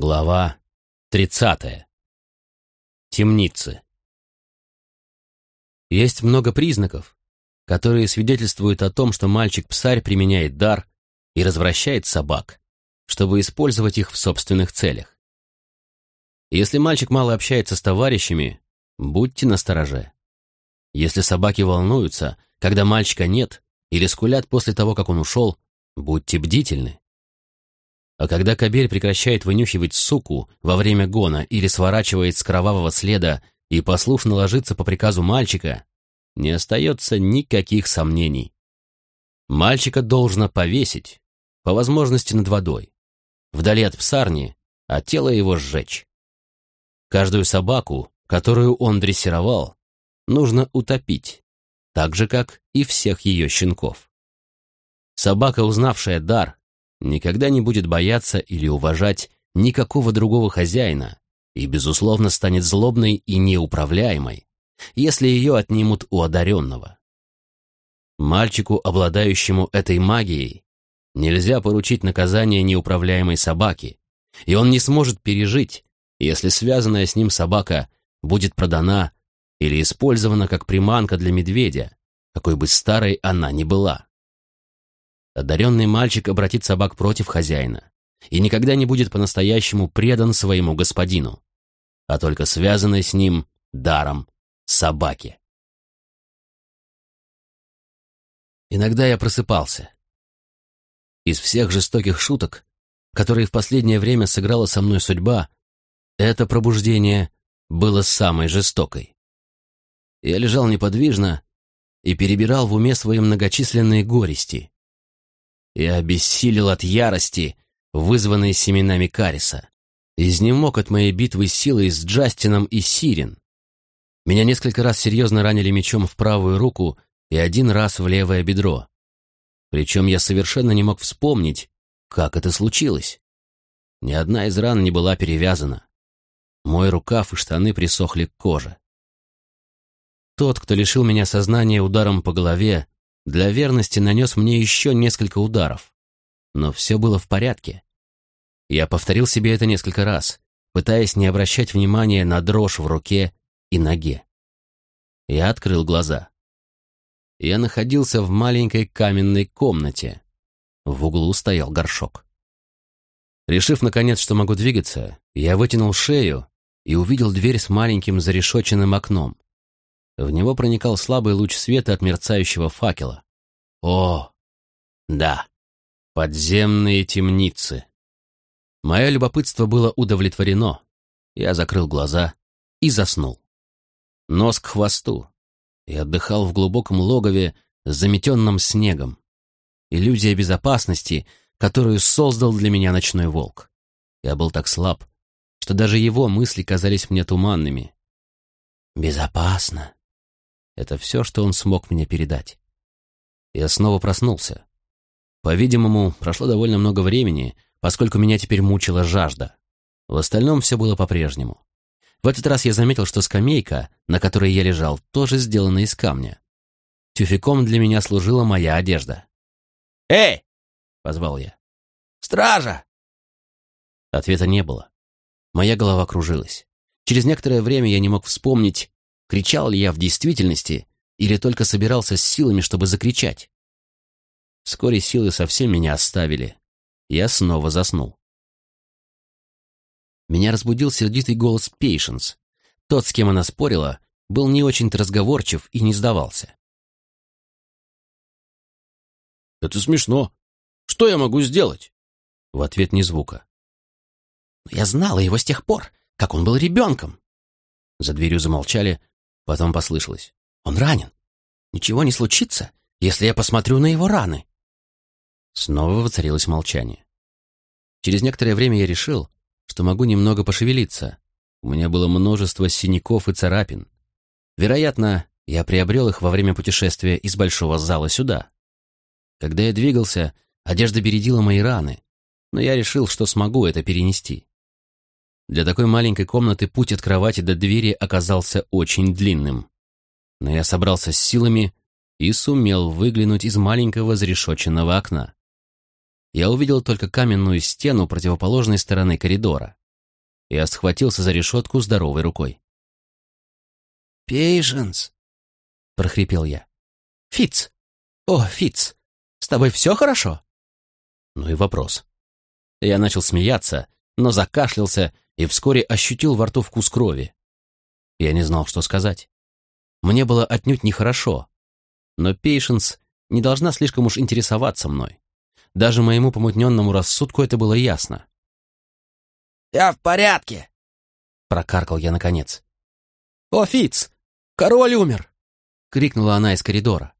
Глава 30. Темницы. Есть много признаков, которые свидетельствуют о том, что мальчик-псарь применяет дар и развращает собак, чтобы использовать их в собственных целях. Если мальчик мало общается с товарищами, будьте настороже. Если собаки волнуются, когда мальчика нет, или скулят после того, как он ушел, будьте бдительны. А когда кобель прекращает вынюхивать суку во время гона или сворачивает с кровавого следа и послушно ложится по приказу мальчика, не остается никаких сомнений. Мальчика должно повесить, по возможности над водой, вдали от псарни, а тело его сжечь. Каждую собаку, которую он дрессировал, нужно утопить, так же, как и всех ее щенков. Собака, узнавшая дар, никогда не будет бояться или уважать никакого другого хозяина и, безусловно, станет злобной и неуправляемой, если ее отнимут у одаренного. Мальчику, обладающему этой магией, нельзя поручить наказание неуправляемой собаки, и он не сможет пережить, если связанная с ним собака будет продана или использована как приманка для медведя, какой бы старой она ни была. Одаренный мальчик обратит собак против хозяина и никогда не будет по-настоящему предан своему господину, а только связанной с ним даром собаки. Иногда я просыпался. Из всех жестоких шуток, которые в последнее время сыграла со мной судьба, это пробуждение было самой жестокой. Я лежал неподвижно и перебирал в уме свои многочисленные горести, я обессилел от ярости, вызванной семенами Кариса. Изнемог от моей битвы силой с Джастином и Сирен. Меня несколько раз серьезно ранили мечом в правую руку и один раз в левое бедро. Причем я совершенно не мог вспомнить, как это случилось. Ни одна из ран не была перевязана. Мой рукав и штаны присохли к коже. Тот, кто лишил меня сознания ударом по голове, для верности нанес мне еще несколько ударов. Но все было в порядке. Я повторил себе это несколько раз, пытаясь не обращать внимания на дрожь в руке и ноге. Я открыл глаза. Я находился в маленькой каменной комнате. В углу стоял горшок. Решив, наконец, что могу двигаться, я вытянул шею и увидел дверь с маленьким зарешоченным окном. В него проникал слабый луч света от мерцающего факела. О, да, подземные темницы. Мое любопытство было удовлетворено. Я закрыл глаза и заснул. Нос к хвосту. И отдыхал в глубоком логове, заметенном снегом. Иллюзия безопасности, которую создал для меня ночной волк. Я был так слаб, что даже его мысли казались мне туманными. «Безопасно», это все, что он смог мне передать. Я снова проснулся. По-видимому, прошло довольно много времени, поскольку меня теперь мучила жажда. В остальном все было по-прежнему. В этот раз я заметил, что скамейка, на которой я лежал, тоже сделана из камня. Тюфяком для меня служила моя одежда. «Эй!» — позвал я. «Стража!» Ответа не было. Моя голова кружилась. Через некоторое время я не мог вспомнить, Кричал ли я в действительности или только собирался с силами, чтобы закричать? Вскоре силы совсем меня оставили. Я снова заснул. Меня разбудил сердитый голос Пейшенс. Тот, с кем она спорила, был не очень-то разговорчив и не сдавался. «Это смешно. Что я могу сделать?» В ответ ни звука. «Я знала его с тех пор, как он был ребенком». За дверью замолчали, Потом послышалось. «Он ранен. Ничего не случится, если я посмотрю на его раны». Снова воцарилось молчание. Через некоторое время я решил, что могу немного пошевелиться. У меня было множество синяков и царапин. Вероятно, я приобрел их во время путешествия из большого зала сюда. Когда я двигался, одежда бередила мои раны, но я решил, что смогу это перенести. Для такой маленькой комнаты путь от кровати до двери оказался очень длинным. Но я собрался с силами и сумел выглянуть из маленького зарешоченного окна. Я увидел только каменную стену противоположной стороны коридора. Я схватился за решетку здоровой рукой. «Пейшенс!» — прохрипел я. «Фиц! О, Фиц! С тобой все хорошо?» Ну и вопрос. Я начал смеяться, но закашлялся и вскоре ощутил во рту вкус крови. Я не знал, что сказать. Мне было отнюдь нехорошо, но Пейшенс не должна слишком уж интересоваться мной. Даже моему помутненному рассудку это было ясно. «Я в порядке!» — прокаркал я наконец. «О, Фиц! Король умер!» — крикнула она из коридора.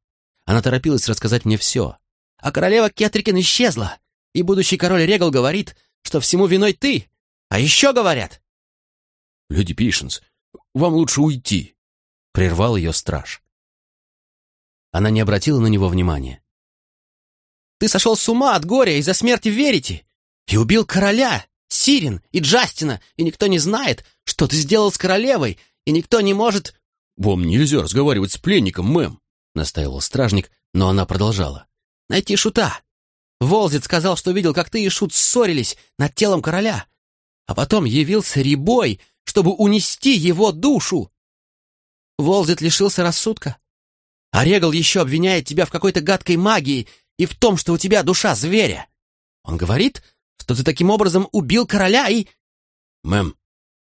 Она торопилась рассказать мне все. А королева Кетрикин исчезла, и будущий король Регал говорит, что всему виной ты. А еще говорят... «Леди Пишенс, вам лучше уйти», — прервал ее страж. Она не обратила на него внимания. «Ты сошел с ума от горя из-за смерти Верите и убил короля, Сирин и Джастина, и никто не знает, что ты сделал с королевой, и никто не может...» «Вам нельзя разговаривать с пленником, мэм», — настаивал стражник, но она продолжала. «Найти шута. Волзит сказал, что видел, как ты и Шут ссорились над телом короля, а потом явился Рябой, чтобы унести его душу. Волзит лишился рассудка. А Регал еще обвиняет тебя в какой-то гадкой магии и в том, что у тебя душа зверя. Он говорит, что ты таким образом убил короля и...» «Мэм,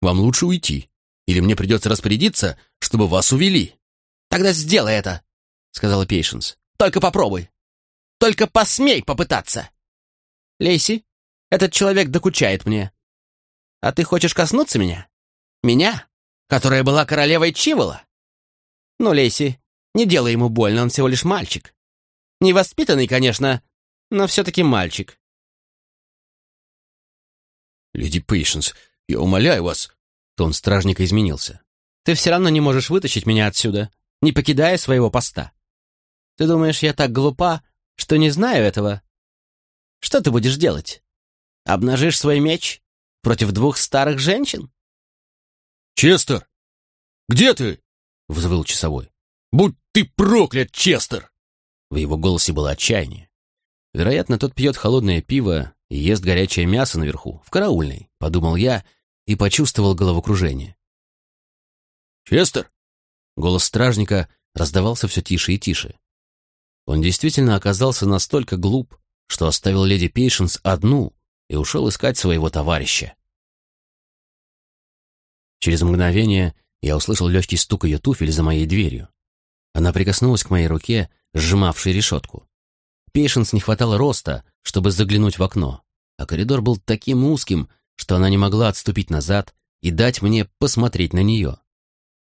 вам лучше уйти, или мне придется распорядиться, чтобы вас увели». «Тогда сделай это», — сказала Пейшенс. «Только попробуй. Только посмей попытаться. Лейси, этот человек докучает мне. А ты хочешь коснуться меня? Меня, которая была королевой Чивола? Ну, Лейси, не делай ему больно, он всего лишь мальчик. Невоспитанный, конечно, но все-таки мальчик. «Леди Пейшенс, я умоляю вас...» Тон стражника изменился. «Ты все равно не можешь вытащить меня отсюда, не покидая своего поста. Ты думаешь, я так глупа, что не знаю этого? Что ты будешь делать? Обнажишь свой меч против двух старых женщин?» «Честер! Где ты?» — взвыл часовой. «Будь ты проклят, Честер!» В его голосе было отчаяние. Вероятно, тот пьет холодное пиво и ест горячее мясо наверху, в караульной, подумал я и почувствовал головокружение. «Честер!» Голос стражника раздавался все тише и тише. Он действительно оказался настолько глуп, что оставил леди Пейшенс одну и ушел искать своего товарища. Через мгновение я услышал легкий стук ее туфель за моей дверью. Она прикоснулась к моей руке, сжимавшей решетку. Пейшенс не хватало роста, чтобы заглянуть в окно, а коридор был таким узким, что она не могла отступить назад и дать мне посмотреть на нее.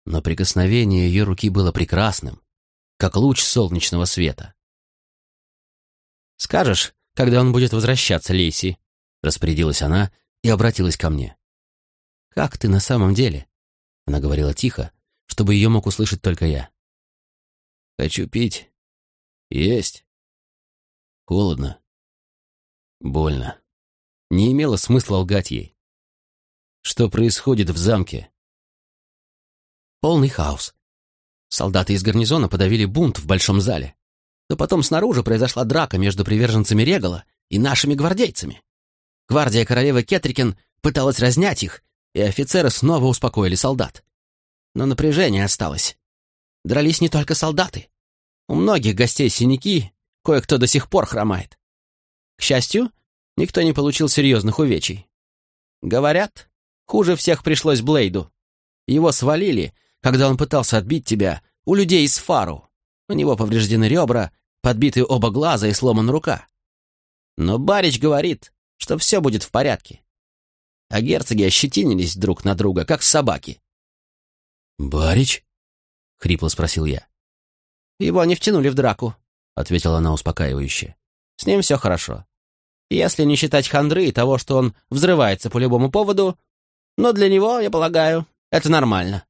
Но прикосновение ее руки было прекрасным, как луч солнечного света. «Скажешь, когда он будет возвращаться, Лейси?» — распорядилась она и обратилась ко мне. «Как ты на самом деле?» — она говорила тихо, чтобы ее мог услышать только я. «Хочу пить. Есть. Холодно. Больно. Не имело смысла лгать ей. Что происходит в замке? Полный хаос. Солдаты из гарнизона подавили бунт в большом зале. Но потом снаружи произошла драка между приверженцами Регала и нашими гвардейцами. Гвардия королевы Кетрикен пыталась разнять их, и офицеры снова успокоили солдат. Но напряжение осталось. Дрались не только солдаты. У многих гостей синяки, Кое-кто до сих пор хромает. К счастью, никто не получил серьезных увечий. Говорят, хуже всех пришлось Блейду. Его свалили, когда он пытался отбить тебя у людей из Фару. У него повреждены ребра, подбиты оба глаза и сломана рука. Но Барич говорит, что все будет в порядке. А герцоги ощетинились друг на друга, как собаки. «Барич?» — хрипло спросил я. Его не втянули в драку. — ответила она успокаивающе. «С ним все хорошо. Если не считать хандры и того, что он взрывается по любому поводу, но для него, я полагаю, это нормально».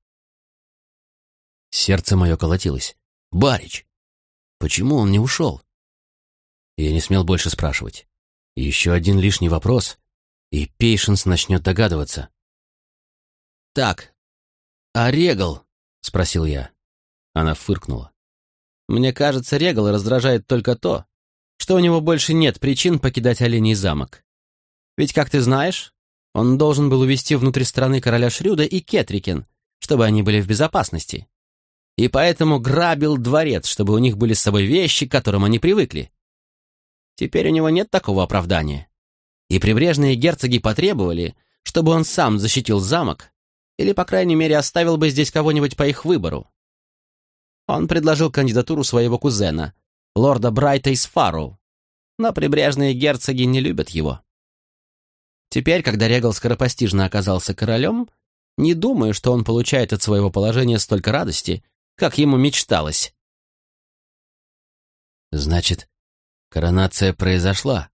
Сердце мое колотилось. «Барич! Почему он не ушел?» Я не смел больше спрашивать. Еще один лишний вопрос, и Пейшенс начнет догадываться. «Так, а Регал?» — спросил я. Она фыркнула. Мне кажется, Регал раздражает только то, что у него больше нет причин покидать Оленей замок. Ведь, как ты знаешь, Он должен был увести внутрь страны короля Шрюда и Кетрикен, чтобы они были в безопасности. И поэтому грабил дворец, чтобы у них были с собой вещи, к которым они привыкли. Теперь у него нет такого оправдания. И прибрежные герцоги потребовали, чтобы он сам защитил замок или, по крайней мере, оставил бы здесь кого-нибудь по их выбору. Он предложил кандидатуру своего кузена, лорда Брайта из Фарроу, но прибрежные герцоги не любят его. Теперь, когда Регал скоропостижно оказался королем, не думаю, что он получает от своего положения столько радости, как ему мечталось. Значит, коронация произошла.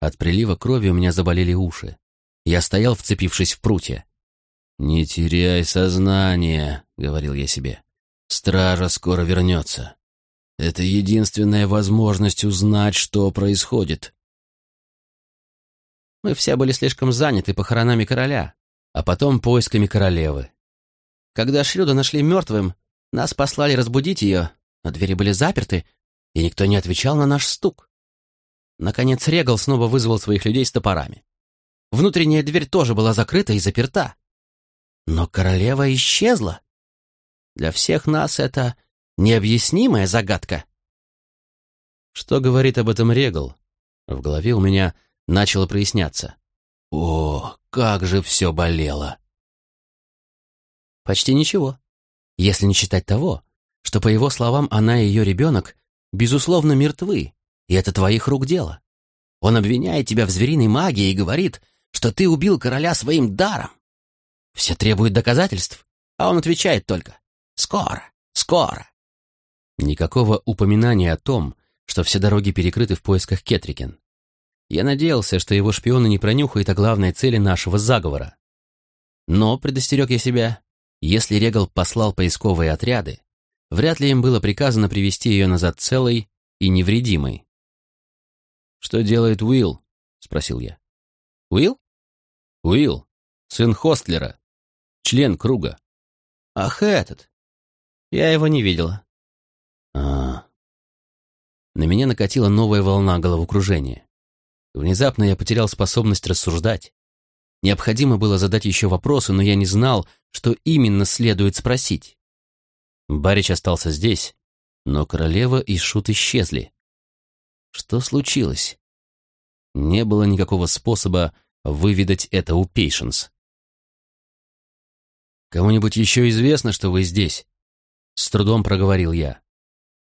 От прилива крови у меня заболели уши. Я стоял, вцепившись в прутья. «Не теряй сознание», — говорил я себе. «Стража скоро вернется. Это единственная возможность узнать, что происходит». Мы все были слишком заняты похоронами короля, а потом поисками королевы. Когда Шрюда нашли мертвым, нас послали разбудить ее, но двери были заперты, и никто не отвечал на наш стук. Наконец Регал снова вызвал своих людей с топорами. Внутренняя дверь тоже была закрыта и заперта. Но королева исчезла. Для всех нас это необъяснимая загадка. Что говорит об этом Регал? В голове у меня начало проясняться. О, как же все болело! Почти ничего. Если не считать того, что, по его словам, она и ее ребенок, безусловно, мертвы, и это твоих рук дело. Он обвиняет тебя в звериной магии и говорит, что ты убил короля своим даром. Все требуют доказательств, а он отвечает только «Скоро, скоро». Никакого упоминания о том, что все дороги перекрыты в поисках Кетрикен. Я надеялся, что его шпионы не пронюхают о главной цели нашего заговора. Но, предостерег я себя, если Регал послал поисковые отряды, вряд ли им было приказано привести ее назад целой и невредимой. «Что делает Уилл?» — спросил я. «Уилл?» «Уилл, сын Хостлера, член круга». «Ах, этот! Я его не видела». А, На меня накатила новая волна головокружения. Внезапно я потерял способность рассуждать. Необходимо было задать еще вопросы, но я не знал, что именно следует спросить. Барич остался здесь, но королева и шут исчезли. Что случилось? Не было никакого способа выведать это у Пейшенс. «Кому-нибудь еще известно, что вы здесь?» С трудом проговорил я.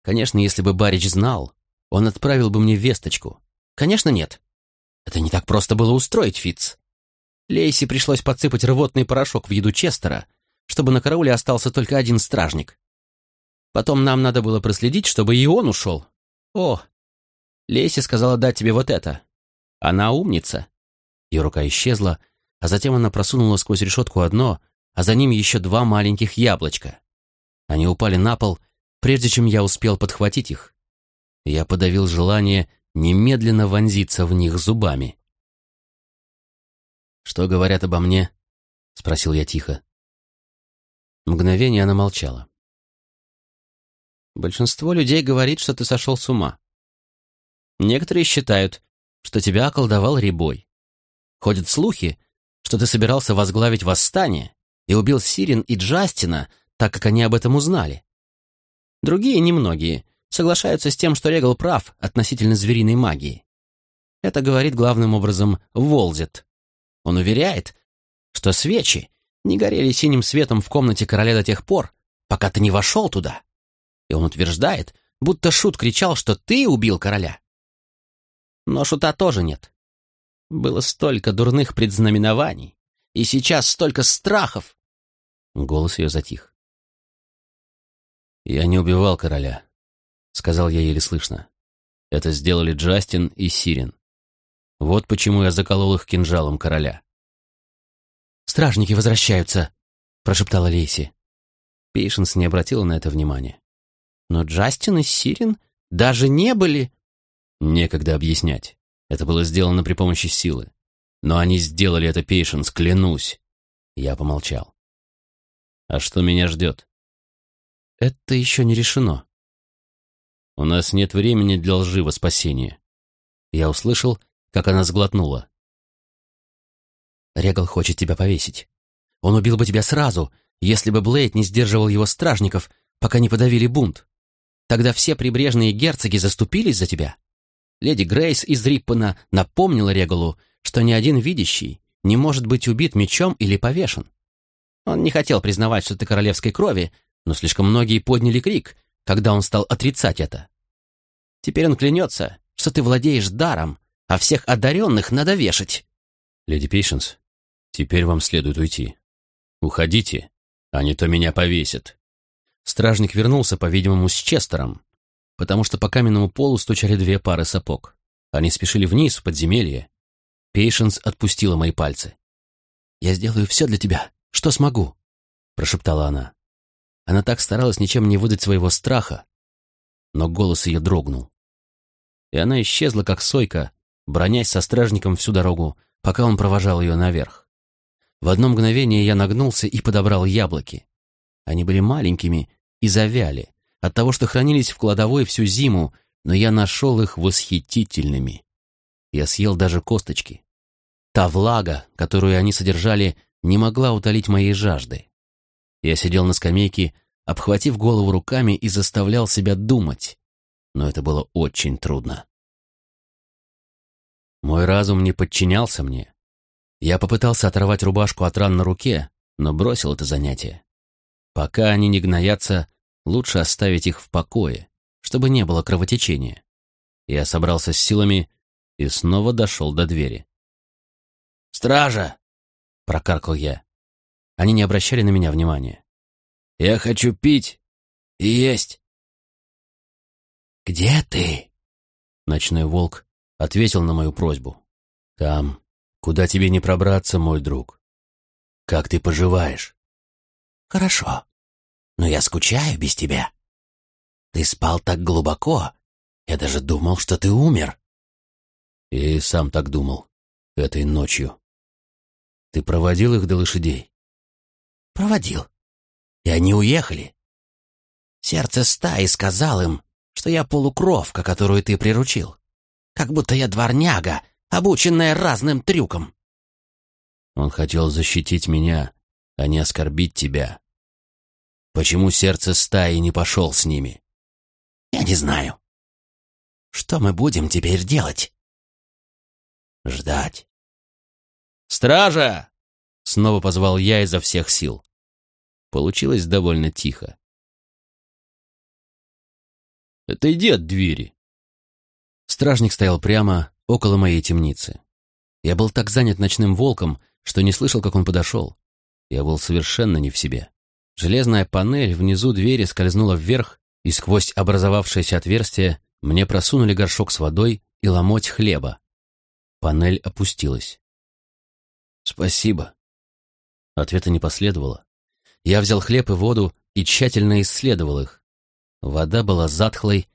Конечно, если бы Барич знал, он отправил бы мне весточку. Конечно, нет. Это не так просто было устроить, Фитц. Лейси пришлось подсыпать рвотный порошок в еду Честера, чтобы на карауле остался только один стражник. Потом нам надо было проследить, чтобы и он ушел. О, Лейси сказала дать тебе вот это. Она умница. Ее рука исчезла, а затем она просунула сквозь решетку одно, а за ним еще два маленьких яблочка. Они упали на пол, прежде чем я успел подхватить их. Я подавил желание немедленно вонзиться в них зубами. «Что говорят обо мне?» — спросил я тихо. Мгновение она молчала. «Большинство людей говорит, что ты сошел с ума. Некоторые считают, что тебя околдовал Рябой. Ходят слухи, что ты собирался возглавить восстание и убил Сирин и Джастина, так как они об этом узнали. Другие, немногие, соглашаются с тем, что Регал прав относительно звериной магии. Это говорит главным образом Волзет. Он уверяет, что свечи не горели синим светом в комнате короля до тех пор, пока ты не вошел туда. И он утверждает, будто Шут кричал, что ты убил короля. Но Шута тоже нет. Было столько дурных предзнаменований, и сейчас столько страхов. Голос ее затих. «Я не убивал короля», — сказал я еле слышно. Это сделали Джастин и Сирин. Вот почему я заколол их кинжалом короля. «Стражники возвращаются», — прошептала Лейси. Пейшенс не обратила на это внимания. «Но Джастин и Сирин даже не были...» Некогда объяснять. Это было сделано при помощи силы. Но они сделали это, Пейшенс, клянусь. Я помолчал. «А что меня ждет?» «Это еще не решено», у нас нет времени для лжи во спасение. Я услышал, как она сглотнула. Регал хочет тебя повесить. Он убил бы тебя сразу, если бы Блейд не сдерживал его стражников, пока не подавили бунт. Тогда все прибрежные герцоги заступились за тебя. Леди Грейс из Риппена напомнила Регалу, что ни один видящий не может быть убит мечом или повешен. Он не хотел признавать, что ты королевской крови, но слишком многие подняли крик, когда он стал отрицать это. Теперь он клянется, что ты владеешь даром, а всех одаренных надо вешать. Леди Пейшенс, теперь вам следует уйти. Уходите, а не то меня повесят. Стражник вернулся, по-видимому, с Честером, потому что по каменному полу стучали две пары сапог. Они спешили вниз, в подземелье. Пейшенс отпустила мои пальцы. «Я сделаю все для тебя, что смогу», — прошептала она. Она так старалась ничем не выдать своего страха, но голос ее дрогнул. И она исчезла, как сойка, бронясь со стражником всю дорогу, пока он провожал ее наверх. В одно мгновение я нагнулся и подобрал яблоки. Они были маленькими и завяли, от того, что хранились в кладовой всю зиму, но я нашел их восхитительными. Я съел даже косточки. Та влага, которую они содержали, не могла утолить моей жажды. Я сидел на скамейке, обхватив голову руками и заставлял себя думать, но это было очень трудно. Мой разум не подчинялся мне. Я попытался оторвать рубашку от ран на руке, но бросил это занятие. Пока они не гноятся, лучше оставить их в покое, чтобы не было кровотечения. Я собрался с силами и снова дошел до двери. «Стража!» — прокаркал я. Они не обращали на меня внимания. «Я хочу пить и есть». «Где ты?» Ночной волк ответил на мою просьбу. «Там, куда тебе не пробраться, мой друг. Как ты поживаешь?» «Хорошо, но я скучаю без тебя. Ты спал так глубоко, я даже думал, что ты умер». И сам так думал, этой ночью. Ты проводил их до лошадей? Проводил. И они уехали. Сердце стаи сказал им, что я полукровка, которую ты приручил. Как будто я дворняга, обученная разным трюкам. Он хотел защитить меня, а не оскорбить тебя. Почему сердце стаи не пошел с ними? Я не знаю. Что мы будем теперь делать? Ждать. «Стража!» — снова позвал я изо всех сил. Получилось довольно тихо. «Отойди от двери!» Стражник стоял прямо около моей темницы. Я был так занят ночным волком, что не слышал, как он подошел. Я был совершенно не в себе. Железная панель внизу двери скользнула вверх, и сквозь образовавшееся отверстие мне просунули горшок с водой и ломоть хлеба. Панель опустилась. «Спасибо». Ответа не последовало. Я взял хлеб и воду и тщательно исследовал их. Вода была затхлой,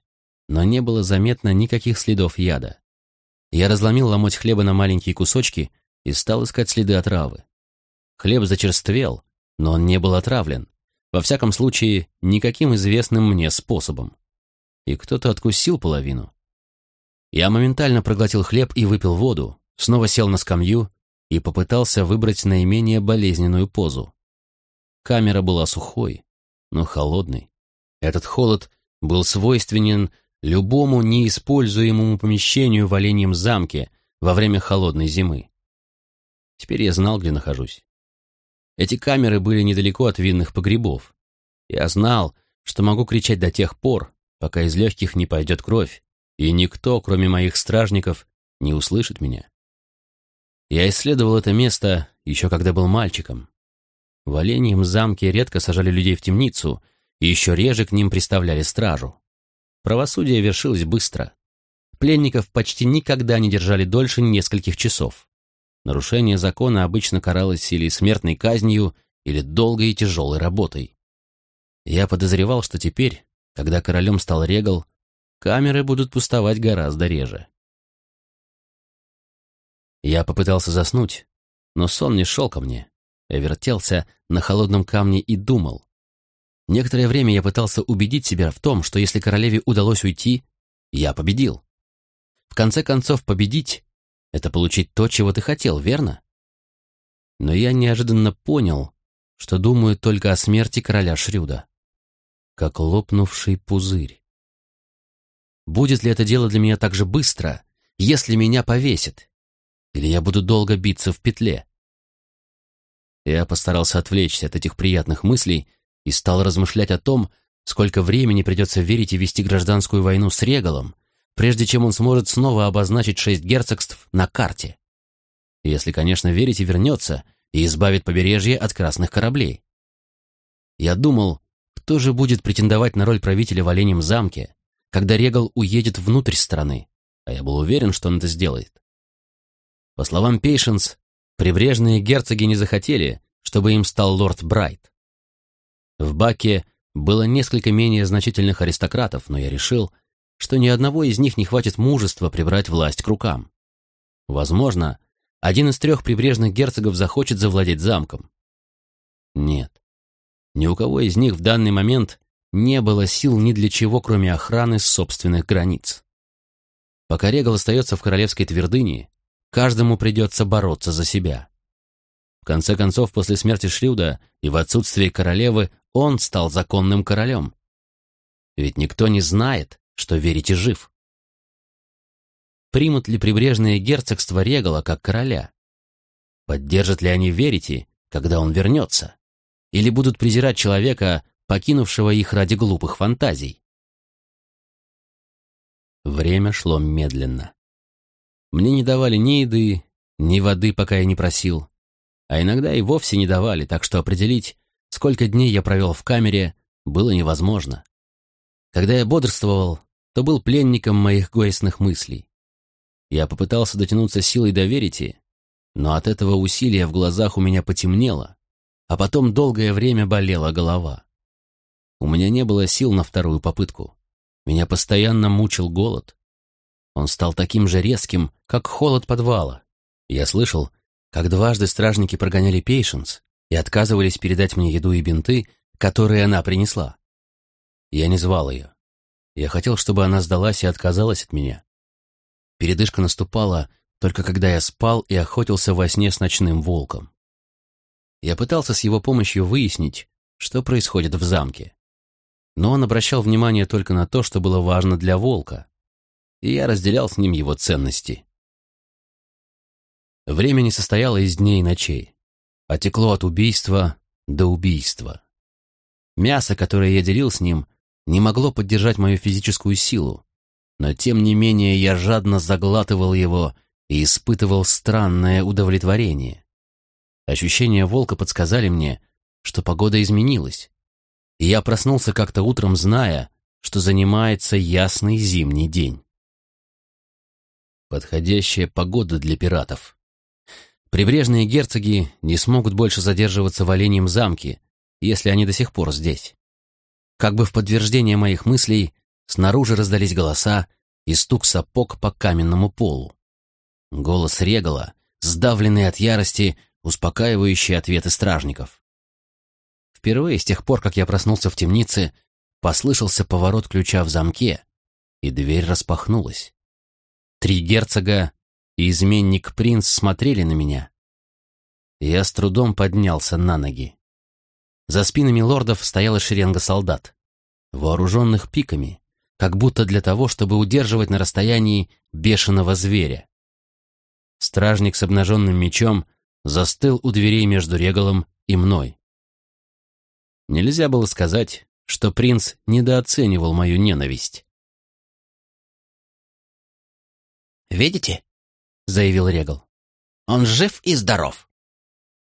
но не было заметно никаких следов яда. Я разломил ломоть хлеба на маленькие кусочки и стал искать следы отравы. Хлеб зачерствел, но он не был отравлен. Во всяком случае, никаким известным мне способом. И кто-то откусил половину. Я моментально проглотил хлеб и выпил воду, снова сел на скамью и попытался выбрать наименее болезненную позу. Камера была сухой, но холодной. Этот холод был свойственен любому неиспользуемому помещению в Оленьем замке во время холодной зимы. Теперь я знал, где нахожусь. Эти камеры были недалеко от винных погребов. Я знал, что могу кричать до тех пор, пока из легких не пойдет кровь, и никто, кроме моих стражников, не услышит меня. Я исследовал это место еще когда был мальчиком. В Оленьем замке редко сажали людей в темницу, и еще реже к ним приставляли стражу. Правосудие вершилось быстро. Пленников почти никогда не держали дольше нескольких часов. Нарушение закона обычно каралось или смертной казнью, или долгой и тяжелой работой. Я подозревал, что теперь, когда королем стал Регал, камеры будут пустовать гораздо реже. Я попытался заснуть, но сон не шел ко мне. Я вертелся на холодном камне и думал. Некоторое время я пытался убедить себя в том, что если королеве удалось уйти, я победил. В конце концов, победить — это получить то, чего ты хотел, верно? Но я неожиданно понял, что думаю только о смерти короля Шрюда. Как лопнувший пузырь. Будет ли это дело для меня так же быстро, если меня повесит? Или я буду долго биться в петле? Я постарался отвлечься от этих приятных мыслей и стал размышлять о том, сколько времени придется верить и вести гражданскую войну с Регалом, прежде чем он сможет снова обозначить шесть герцогств на карте. Если, конечно, верить и вернется, и избавит побережье от красных кораблей. Я думал, кто же будет претендовать на роль правителя в Оленем замке, когда Регал уедет внутрь страны, а я был уверен, что он это сделает. По словам Пейшенс, прибрежные герцоги не захотели, чтобы им стал лорд Брайт. В Баке было несколько менее значительных аристократов, но я решил, что ни одного из них не хватит мужества прибрать власть к рукам. Возможно, один из трех прибрежных герцогов захочет завладеть замком. Нет, ни у кого из них в данный момент не было сил ни для чего, кроме охраны собственных границ. Пока Регал остается в королевской твердыне, каждому придется бороться за себя. В конце концов, после смерти Шрюда и в отсутствие королевы он стал законным королем. Ведь никто не знает, что верите жив. Примут ли прибрежные герцогства Регала как короля? Поддержат ли они верите, когда он вернется? Или будут презирать человека, покинувшего их ради глупых фантазий? Время шло медленно. Мне не давали ни еды, ни воды, пока я не просил. А иногда и вовсе не давали, так что определить, сколько дней я провел в камере, было невозможно. Когда я бодрствовал, то был пленником моих горестных мыслей. Я попытался дотянуться силой до верити, но от этого усилия в глазах у меня потемнело, а потом долгое время болела голова. У меня не было сил на вторую попытку. Меня постоянно мучил голод. Он стал таким же резким, как холод подвала. Я слышал, как дважды стражники прогоняли Пейшенс и отказывались передать мне еду и бинты, которые она принесла. Я не звал ее. Я хотел, чтобы она сдалась и отказалась от меня. Передышка наступала только когда я спал и охотился во сне с ночным волком. Я пытался с его помощью выяснить, что происходит в замке. Но он обращал внимание только на то, что было важно для волка, и я разделял с ним его ценности. Время не состояло из дней и ночей, а от убийства до убийства. Мясо, которое я делил с ним, не могло поддержать мою физическую силу, но тем не менее я жадно заглатывал его и испытывал странное удовлетворение. Ощущения волка подсказали мне, что погода изменилась, и я проснулся как-то утром, зная, что занимается ясный зимний день. Подходящая погода для пиратов. Прибрежные герцоги не смогут больше задерживаться в Оленьем замке, если они до сих пор здесь. Как бы в подтверждение моих мыслей, снаружи раздались голоса и стук сапог по каменному полу. Голос Регала, сдавленный от ярости, успокаивающий ответы стражников. Впервые с тех пор, как я проснулся в темнице, послышался поворот ключа в замке, и дверь распахнулась. Три герцога и изменник-принц смотрели на меня. Я с трудом поднялся на ноги. За спинами лордов стояла шеренга солдат, вооруженных пиками, как будто для того, чтобы удерживать на расстоянии бешеного зверя. Стражник с обнаженным мечом застыл у дверей между Регалом и мной. Нельзя было сказать, что принц недооценивал мою ненависть. «Видите?» — заявил Регал. «Он жив и здоров.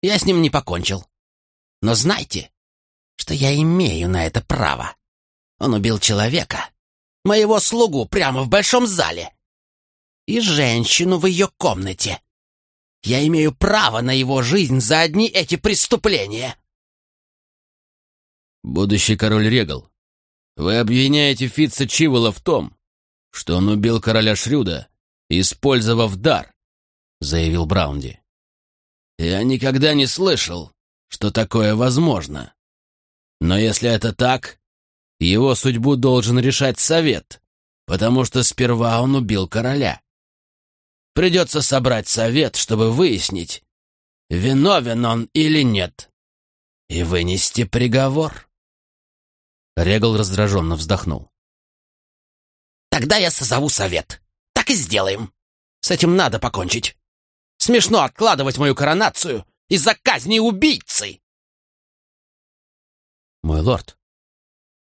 Я с ним не покончил. Но знайте, что я имею на это право. Он убил человека, моего слугу прямо в большом зале, и женщину в ее комнате. Я имею право на его жизнь за одни эти преступления. Будущий король Регал, вы обвиняете Фитца Чивола в том, что он убил короля Шрюда, использовав дар, заявил Браунди. Я никогда не слышал, что такое возможно. Но если это так, его судьбу должен решать совет, потому что сперва он убил короля. Придется собрать совет, чтобы выяснить, виновен он или нет, и вынести приговор. Регал раздраженно вздохнул. «Тогда я созову совет. Так и сделаем. С этим надо покончить. Смешно откладывать мою коронацию из-за казни убийцы!» «Мой лорд,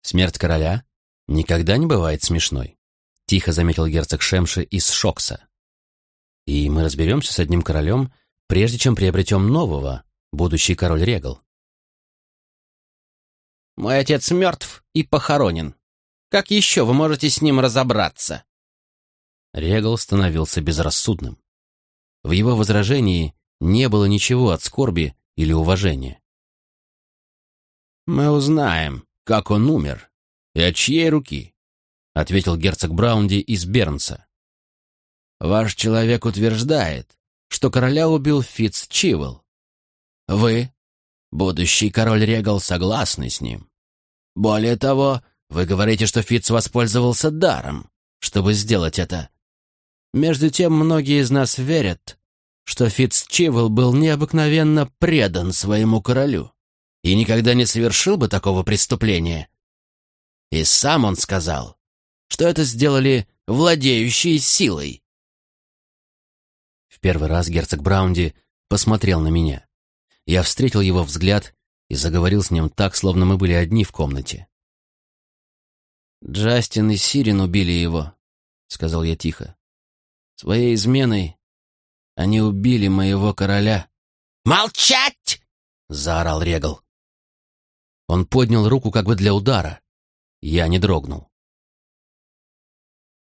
смерть короля никогда не бывает смешной», — тихо заметил герцог Шемши из Шокса. «И мы разберемся с одним королем, прежде чем приобретем нового, будущий король Регал». «Мой отец мертв и похоронен. Как еще вы можете с ним разобраться?» Регал становился безрассудным. В его возражении не было ничего от скорби или уважения. «Мы узнаем, как он умер и от чьей руки», — ответил герцог Браунди из Бернса. «Ваш человек утверждает, что короля убил Фитц Чивел. Вы, будущий король Регал, согласны с ним. Более того, вы говорите, что Фитц воспользовался даром, чтобы сделать это. Между тем, многие из нас верят, что Фитц был необыкновенно предан своему королю и никогда не совершил бы такого преступления. И сам он сказал, что это сделали владеющие силой. В первый раз герцог Браунди посмотрел на меня. Я встретил его взгляд и заговорил с ним так, словно мы были одни в комнате. «Джастин и Сирин убили его», — сказал я тихо. «Своей изменой они убили моего короля». «Молчать!» — заорал Регал. Он поднял руку как бы для удара. Я не дрогнул.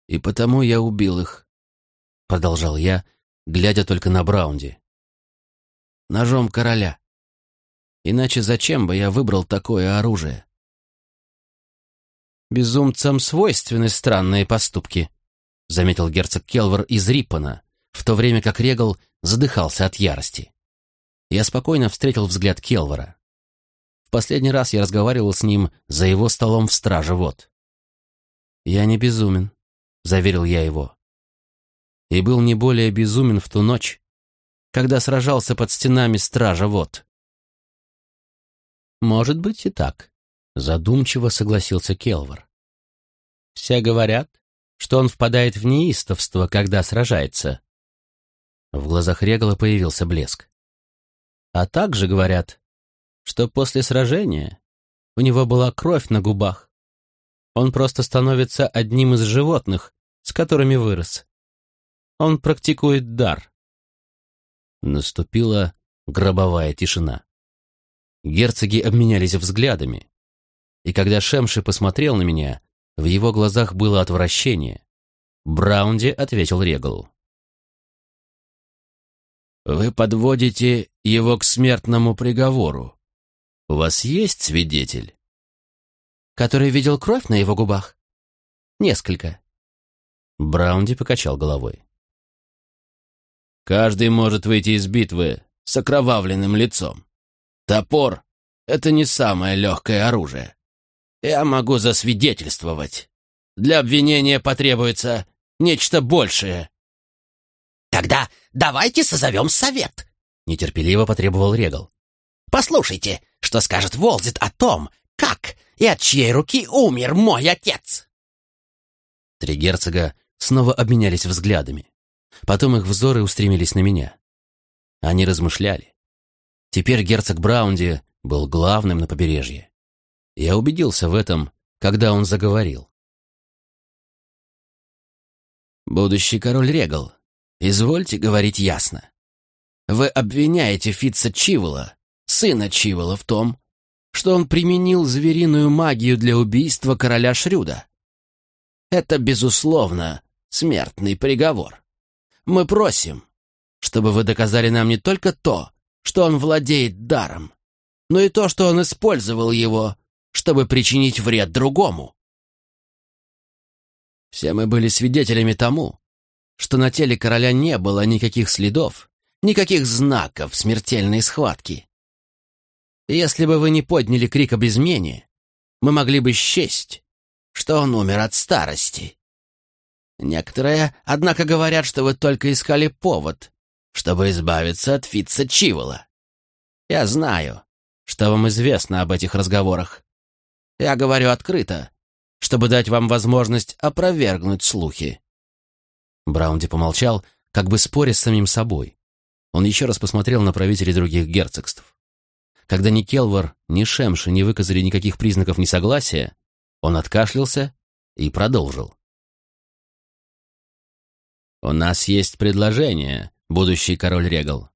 «И потому я убил их», — продолжал я, глядя только на Браунди. «Ножом короля. Иначе зачем бы я выбрал такое оружие?» «Безумцам свойственны странные поступки», — заметил герцог Келвер из Риппана, в то время как Регал задыхался от ярости. Я спокойно встретил взгляд Келвера. В последний раз я разговаривал с ним за его столом в страже вот. «Я не безумен», — заверил я его. И был не более безумен в ту ночь, когда сражался под стенами стража вот. «Может быть и так», — задумчиво согласился Келвар. «Все говорят, что он впадает в неистовство, когда сражается». В глазах Регала появился блеск. «А также говорят, что после сражения у него была кровь на губах. Он просто становится одним из животных, с которыми вырос. Он практикует дар. Наступила гробовая тишина. Герцоги обменялись взглядами, и когда Шемши посмотрел на меня, в его глазах было отвращение. Браунди ответил Регалу. «Вы подводите его к смертному приговору. У вас есть свидетель? Который видел кровь на его губах? Несколько. Браунди покачал головой. Каждый может выйти из битвы с окровавленным лицом. Топор — это не самое легкое оружие. Я могу засвидетельствовать. Для обвинения потребуется нечто большее. «Тогда давайте созовем совет», — нетерпеливо потребовал Регал. «Послушайте, что скажет Волзит о том, как и от чьей руки умер мой отец?» Три герцога снова обменялись взглядами. Потом их взоры устремились на меня. Они размышляли. Теперь герцог Браунди был главным на побережье. Я убедился в этом, когда он заговорил. «Будущий король Регал, извольте говорить ясно. Вы обвиняете Фитца Чивола сына Чивола, в том, что он применил звериную магию для убийства короля Шрюда. Это, безусловно, смертный приговор. Мы просим, чтобы вы доказали нам не только то, что он владеет даром, но и то, что он использовал его, чтобы причинить вред другому. Все мы были свидетелями тому, что на теле короля не было никаких следов, никаких знаков смертельной схватки. Если бы вы не подняли крик об измене, мы могли бы счесть, что он умер от старости. Некоторые, однако, говорят, что вы только искали повод, чтобы избавиться от Фитца Чивола. Я знаю, что вам известно об этих разговорах. Я говорю открыто, чтобы дать вам возможность опровергнуть слухи». Браунди помолчал, как бы споря с самим собой. Он еще раз посмотрел на правителей других герцогств. Когда ни Келвар, ни Шемши не выказали никаких признаков несогласия, он откашлялся и продолжил. «У нас есть предложение, будущий король Регал.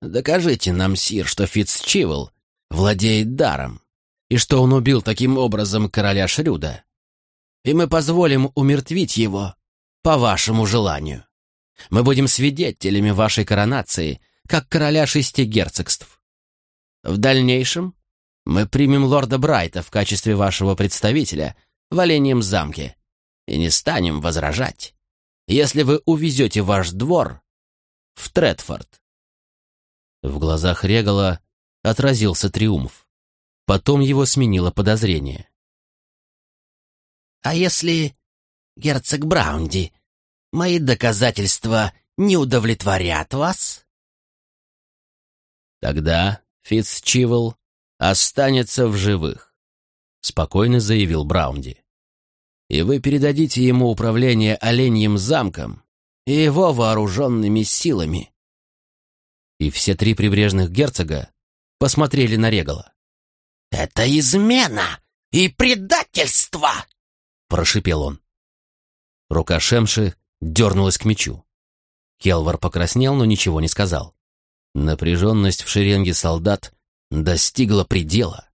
Докажите нам, Сир, что Фицчивл владеет даром, и что он убил таким образом короля Шрюда, и мы позволим умертвить его по вашему желанию. Мы будем свидетелями вашей коронации, как короля шести герцогств. В дальнейшем мы примем лорда Брайта в качестве вашего представителя в Оленьем замке и не станем возражать, если вы увезете ваш двор в Тредфорд. В глазах Регала отразился триумф. Потом его сменило подозрение. «А если, герцог Браунди, мои доказательства не удовлетворят вас?» «Тогда Фицчивл останется в живых», — спокойно заявил Браунди. «И вы передадите ему управление Оленьим замком и его вооруженными силами». И все три прибрежных герцога посмотрели на Регала. «Это измена и предательство!» — прошипел он. Рука Шемши дернулась к мечу. Келвар покраснел, но ничего не сказал. Напряженность в шеренге солдат достигла предела.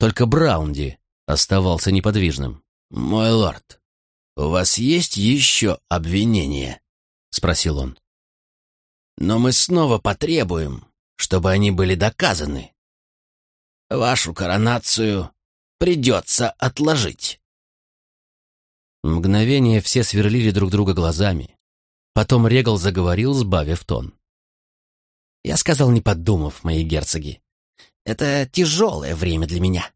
Только Браунди оставался неподвижным. «Мой лорд, у вас есть еще обвинения?» — спросил он. «Но мы снова потребуем, чтобы они были доказаны. Вашу коронацию придется отложить». Мгновение все сверлили друг друга глазами. Потом Регал заговорил, сбавив тон. Я сказал, не подумав, мои герцоги. Это тяжелое время для меня.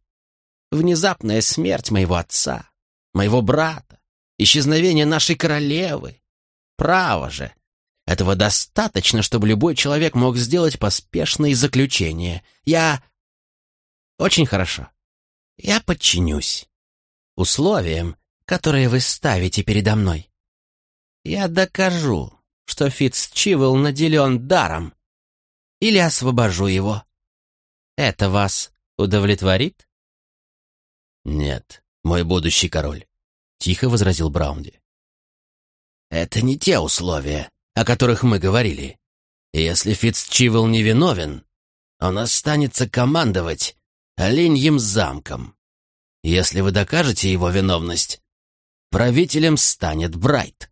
Внезапная смерть моего отца, моего брата, исчезновение нашей королевы. Право же, этого достаточно, чтобы любой человек мог сделать поспешные заключения. Я... Очень хорошо. Я подчинюсь. Условиям, которые вы ставите передо мной. Я докажу, что Фитцчивелл наделен даром, или освобожу его. Это вас удовлетворит? Нет, мой будущий король, тихо возразил Браунди. Это не те условия, о которых мы говорили. Если Фицчивелл невиновен, он останется командовать оленьим замком. Если вы докажете его виновность, правителем станет Брайт.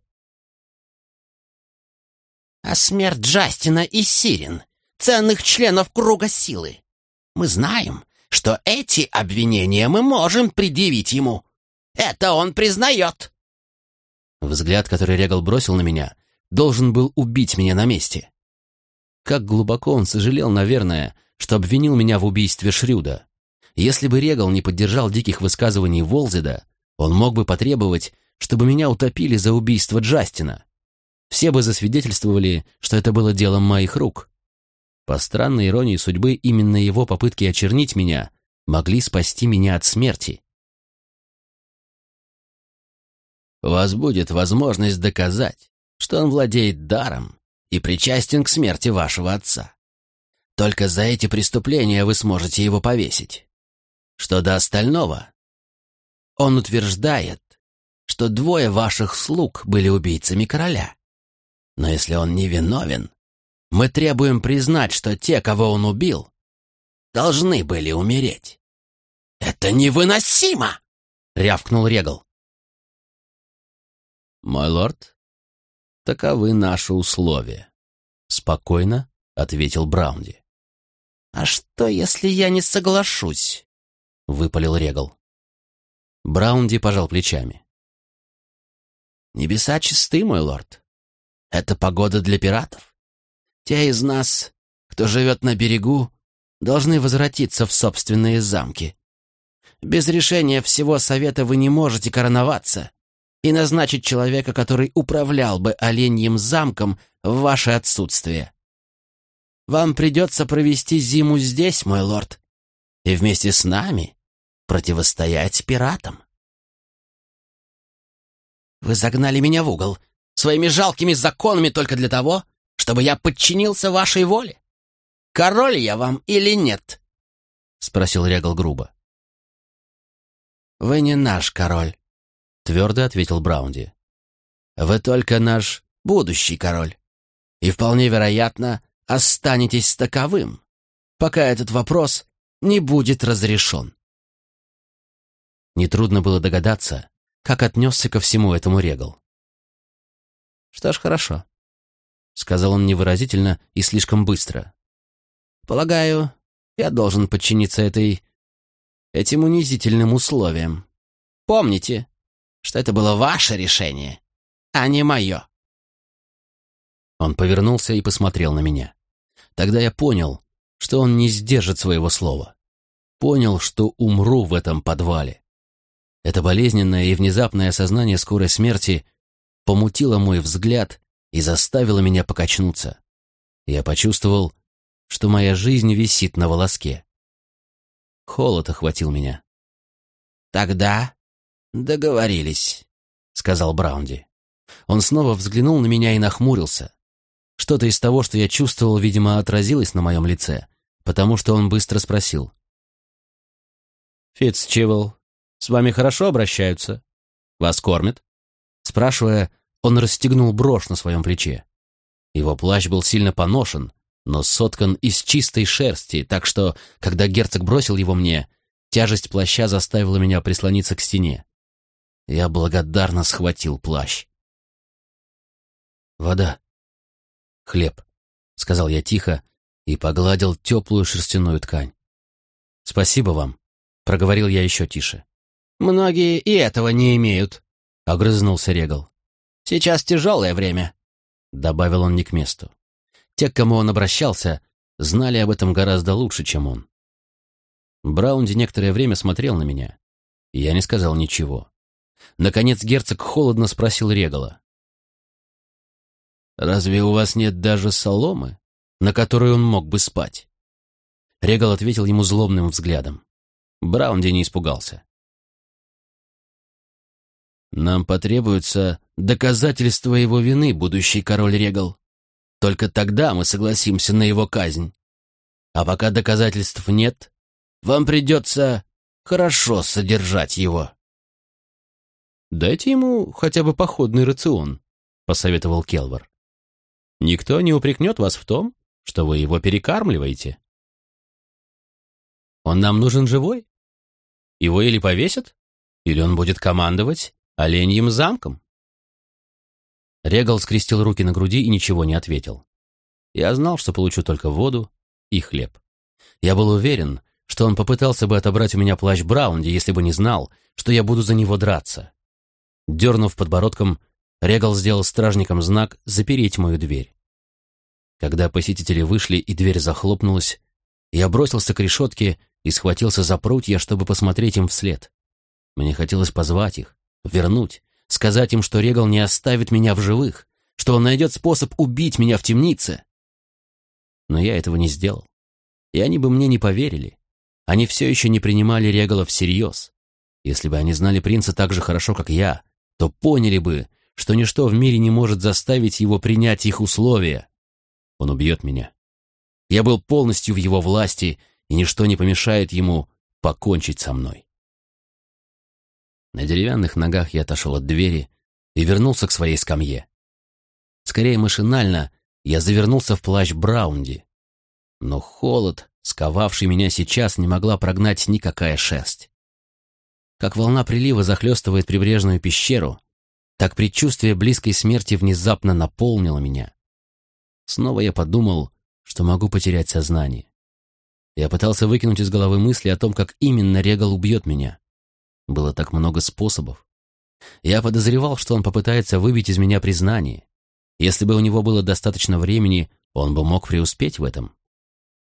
А смерть Джастина и Сирин ценных членов круга силы. Мы знаем, что эти обвинения мы можем предъявить ему. Это он признает. Взгляд, который Регал бросил на меня, должен был убить меня на месте. Как глубоко он сожалел, наверное, что обвинил меня в убийстве Шрюда. Если бы Регал не поддержал диких высказываний Волзеда, он мог бы потребовать, чтобы меня утопили за убийство Джастина. Все бы засвидетельствовали, что это было делом моих рук. По странной иронии судьбы, именно его попытки очернить меня могли спасти меня от смерти. У вас будет возможность доказать, что он владеет даром и причастен к смерти вашего отца. Только за эти преступления вы сможете его повесить. Что до остального, он утверждает, что двое ваших слуг были убийцами короля. Но если он не виновен, мы требуем признать, что те, кого он убил, должны были умереть. «Это невыносимо!» — рявкнул Регал. «Мой лорд, таковы наши условия», — спокойно ответил Браунди. «А что, если я не соглашусь?» — выпалил Регал. Браунди пожал плечами. «Небеса чисты, мой лорд. Это погода для пиратов. Те из нас, кто живет на берегу, должны возвратиться в собственные замки. Без решения всего совета вы не можете короноваться и назначить человека, который управлял бы оленьим замком в ваше отсутствие. вам придется провести зиму здесь, мой лорд, и вместе с нами противостоять пиратам. Вы загнали меня в угол своими жалкими законами только для того, чтобы я подчинился вашей воле. Король я вам или нет? — спросил Регал грубо. «Вы не наш король», — твердо ответил Браунди. «Вы только наш будущий король. И вполне вероятно, останетесь таковым, пока этот вопрос не будет разрешен». Нетрудно было догадаться, как отнесся ко всему этому Регал. «Что ж, хорошо», — сказал он невыразительно и слишком быстро. «Полагаю, я должен подчиниться этой... этим унизительным условиям. Помните, что это было ваше решение, а не мое». Он повернулся и посмотрел на меня. Тогда я понял, что он не сдержит своего слова. Понял, что умру в этом подвале. Это болезненное и внезапное осознание скорой смерти помутило мой взгляд и заставило меня покачнуться. Я почувствовал, что моя жизнь висит на волоске. Холод охватил меня. «Тогда договорились», — сказал Браунди. Он снова взглянул на меня и нахмурился. Что-то из того, что я чувствовал, видимо, отразилось на моем лице, потому что он быстро спросил. «Фитцчивл, с вами хорошо обращаются? Вас кормят?» Спрашивая, он расстегнул брошь на своем плече. Его плащ был сильно поношен, но соткан из чистой шерсти, так что, когда герцог бросил его мне, тяжесть плаща заставила меня прислониться к стене. Я благодарно схватил плащ. «Вода», «Хлеб», — сказал я тихо и погладил теплую шерстяную ткань. «Спасибо вам», — проговорил я еще тише. «Многие и этого не имеют», — огрызнулся Регал. «Сейчас тяжелое время», — добавил он не к месту. Те, к кому он обращался, знали об этом гораздо лучше, чем он. Браунди некоторое время смотрел на меня. Я не сказал ничего. Наконец герцог холодно спросил Регала. «Разве у вас нет даже соломы, на которой он мог бы спать?» Регал ответил ему злобным взглядом. Браунди не испугался. «Нам потребуется доказательство его вины, будущий король Регал. Только тогда мы согласимся на его казнь. А пока доказательств нет, вам придется хорошо содержать его». «Дайте ему хотя бы походный рацион», — посоветовал Келвар. Никто не упрекнет вас в том, что вы его перекармливаете. Он нам нужен живой. Его или повесят, или он будет командовать оленьим замком. Регал скрестил руки на груди и ничего не ответил. Я знал, что получу только воду и хлеб. Я был уверен, что он попытался бы отобрать у меня плащ Браунди, если бы не знал, что я буду за него драться. Дернув подбородком, Регал сделал стражникам знак «запереть мою дверь». Когда посетители вышли и дверь захлопнулась, я бросился к решетке и схватился за прутья, чтобы посмотреть им вслед. Мне хотелось позвать их, вернуть, сказать им, что Регал не оставит меня в живых, что он найдет способ убить меня в темнице. Но я этого не сделал. И они бы мне не поверили. Они все еще не принимали Регала всерьез. Если бы они знали принца так же хорошо, как я, то поняли бы, что ничто в мире не может заставить его принять их условия. Он убьет меня. Я был полностью в его власти, и ничто не помешает ему покончить со мной. На деревянных ногах я отошел от двери и вернулся к своей скамье. Скорее машинально я завернулся в плащ Браунди. Но холод, сковавший меня сейчас, не могла прогнать никакая шерсть. Как волна прилива захлестывает прибрежную пещеру, так предчувствие близкой смерти внезапно наполнило меня. Снова я подумал, что могу потерять сознание. Я пытался выкинуть из головы мысли о том, как именно Регал убьет меня. Было так много способов. Я подозревал, что он попытается выбить из меня признание. Если бы у него было достаточно времени, он бы мог преуспеть в этом.